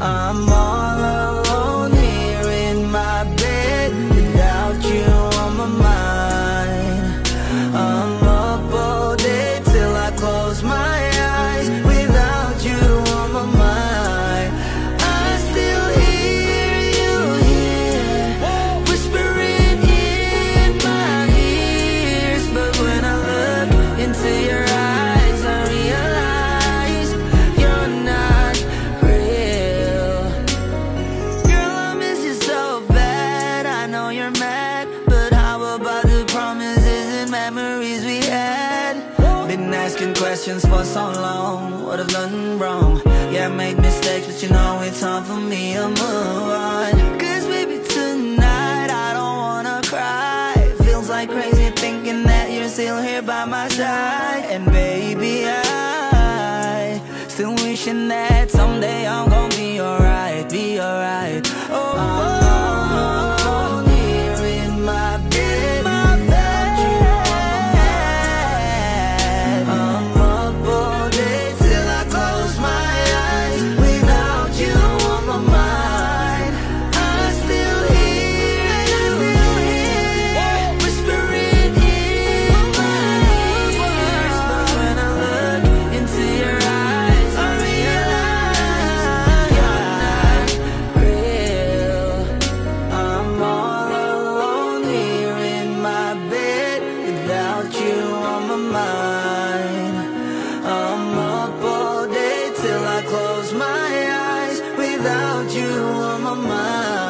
I'm all sad But how about the promises and memories we had? Been asking questions for so long What I've done wrong? Yeah, I made mistakes But you know it's time for me to move on Cause baby tonight I don't wanna cry Feels like crazy thinking that you're still here by my side and got you on my mind. I'm up all day till I close my eyes. Without you on my mind